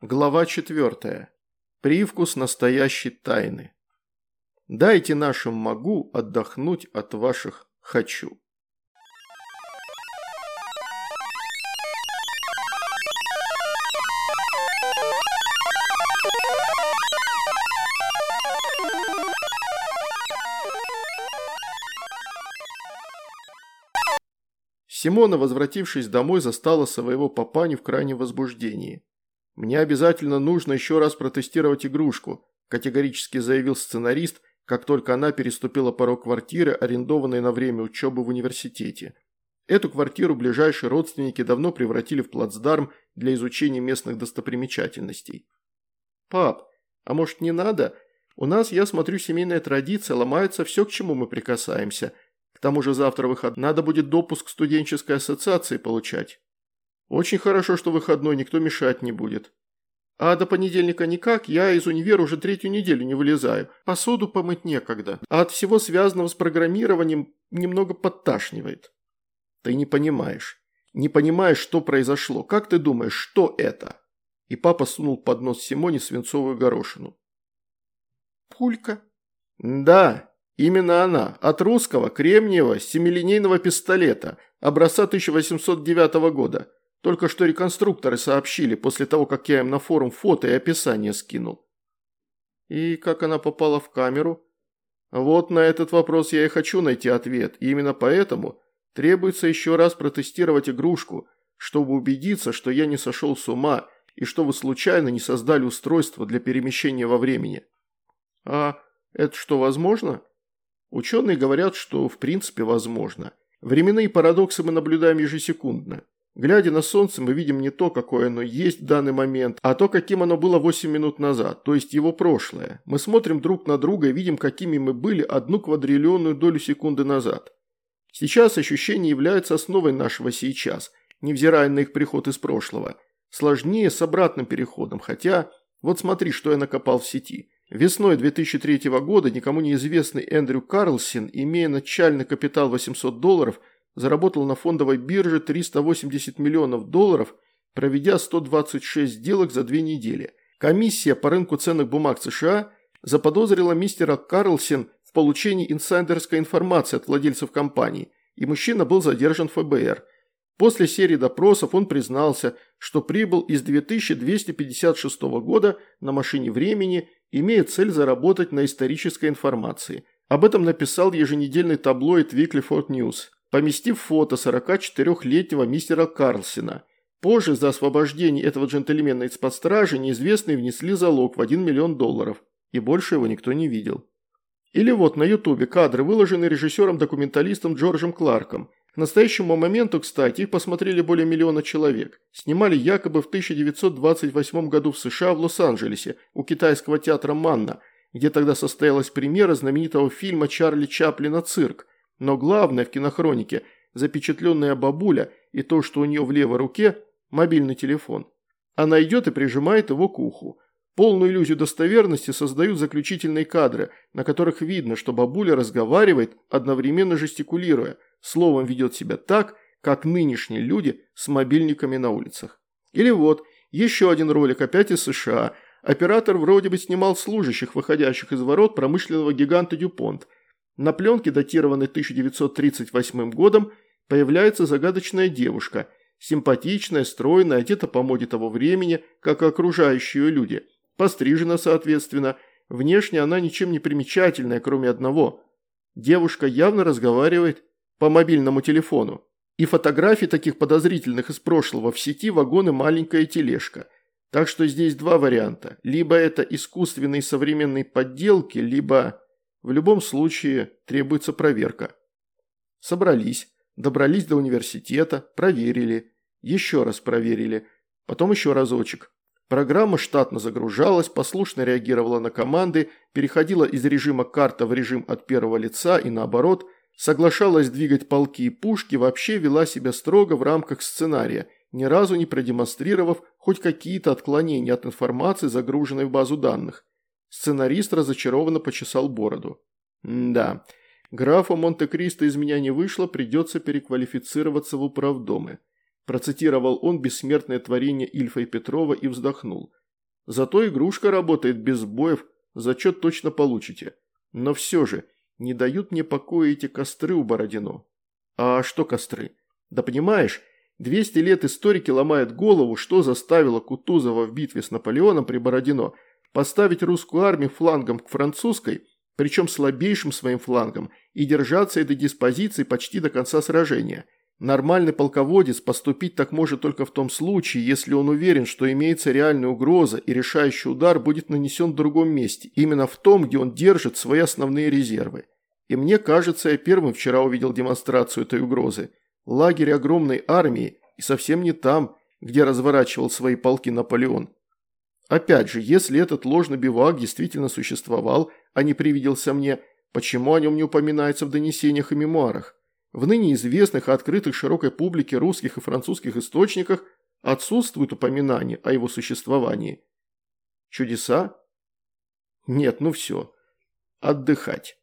Глава 4. Привкус настоящей тайны. Дайте нашим могу отдохнуть от ваших хочу. Симона, возвратившись домой, застала своего папаню в крайнем возбуждении. «Мне обязательно нужно еще раз протестировать игрушку», – категорически заявил сценарист, как только она переступила порог квартиры, арендованной на время учебы в университете. Эту квартиру ближайшие родственники давно превратили в плацдарм для изучения местных достопримечательностей. «Пап, а может не надо? У нас, я смотрю, семейная традиция, ломается все, к чему мы прикасаемся. К тому же завтра выход надо будет допуск студенческой ассоциации получать». Очень хорошо, что выходной, никто мешать не будет. А до понедельника никак, я из универа уже третью неделю не вылезаю. Посуду помыть некогда. А от всего связанного с программированием немного подташнивает. Ты не понимаешь. Не понимаешь, что произошло. Как ты думаешь, что это? И папа сунул под нос Симоне свинцовую горошину. Пулька. Да, именно она. От русского кремниевого семилинейного пистолета. Образца 1809 года. Только что реконструкторы сообщили после того, как я им на форум фото и описание скинул. И как она попала в камеру? Вот на этот вопрос я и хочу найти ответ. И именно поэтому требуется еще раз протестировать игрушку, чтобы убедиться, что я не сошел с ума и что вы случайно не создали устройство для перемещения во времени. А это что, возможно? Ученые говорят, что в принципе возможно. Временные парадоксы мы наблюдаем ежесекундно. Глядя на солнце, мы видим не то, какое оно есть в данный момент, а то, каким оно было 8 минут назад, то есть его прошлое. Мы смотрим друг на друга и видим, какими мы были одну квадриллионную долю секунды назад. Сейчас ощущения являются основой нашего сейчас, невзирая на их приход из прошлого. Сложнее с обратным переходом, хотя, вот смотри, что я накопал в сети. Весной 2003 года никому неизвестный Эндрю Карлсон, имея начальный капитал 800 долларов – заработал на фондовой бирже 380 миллионов долларов, проведя 126 сделок за две недели. Комиссия по рынку ценных бумаг США заподозрила мистера Карлсен в получении инсайдерской информации от владельцев компании, и мужчина был задержан ФБР. После серии допросов он признался, что прибыл из 2256 года на машине времени, имея цель заработать на исторической информации. Об этом написал еженедельный таблоид Weekly Ford News поместив фото 44-летнего мистера Карлсона. Позже за освобождение этого джентльмена из-под стражи неизвестные внесли залог в 1 миллион долларов, и больше его никто не видел. Или вот на ютубе кадры, выложенные режиссером-документалистом Джорджем Кларком. К настоящему моменту, кстати, их посмотрели более миллиона человек. Снимали якобы в 1928 году в США в Лос-Анджелесе у китайского театра «Манна», где тогда состоялась премьера знаменитого фильма Чарли Чаплина «Цирк», но главное в кинохронике – запечатленная бабуля и то, что у нее в левой руке – мобильный телефон. Она идет и прижимает его к уху. Полную иллюзию достоверности создают заключительные кадры, на которых видно, что бабуля разговаривает, одновременно жестикулируя, словом ведет себя так, как нынешние люди с мобильниками на улицах. Или вот, еще один ролик опять из США. Оператор вроде бы снимал служащих, выходящих из ворот промышленного гиганта Дюпонт, на пленке, датированной 1938 годом, появляется загадочная девушка, симпатичная, стройная, одета по моде того времени, как и окружающие люди, пострижена соответственно, внешне она ничем не примечательная, кроме одного. Девушка явно разговаривает по мобильному телефону. И фотографий таких подозрительных из прошлого в сети вагон и маленькая тележка. Так что здесь два варианта. Либо это искусственные современные подделки, либо... В любом случае требуется проверка. Собрались, добрались до университета, проверили, еще раз проверили, потом еще разочек. Программа штатно загружалась, послушно реагировала на команды, переходила из режима карта в режим от первого лица и наоборот, соглашалась двигать полки и пушки, вообще вела себя строго в рамках сценария, ни разу не продемонстрировав хоть какие-то отклонения от информации, загруженной в базу данных. Сценарист разочарованно почесал бороду. «Да, графу Монте-Кристо из меня не вышло, придется переквалифицироваться в управдомы». Процитировал он бессмертное творение Ильфа и Петрова и вздохнул. Зато игрушка работает без сбоев, зачет точно получите. Но все же, не дают мне покоя эти костры у Бородино. А что костры? Да понимаешь, 200 лет историки ломают голову, что заставило Кутузова в битве с Наполеоном при Бородино поставить русскую армию флангом к французской, причем слабейшим своим флангом, и держаться этой диспозиции почти до конца сражения. Нормальный полководец поступить так может только в том случае, если он уверен, что имеется реальная угроза и решающий удар будет нанесен в другом месте, именно в том, где он держит свои основные резервы. И мне кажется, я первым вчера увидел демонстрацию этой угрозы. Лагерь огромной армии и совсем не там, где разворачивал свои полки Наполеон. Опять же, если этот ложный бивак действительно существовал, а не привиделся мне, почему о нем не упоминается в донесениях и мемуарах? В ныне известных и открытых широкой публике русских и французских источниках отсутствует упоминание о его существовании. Чудеса? Нет, ну все. Отдыхать.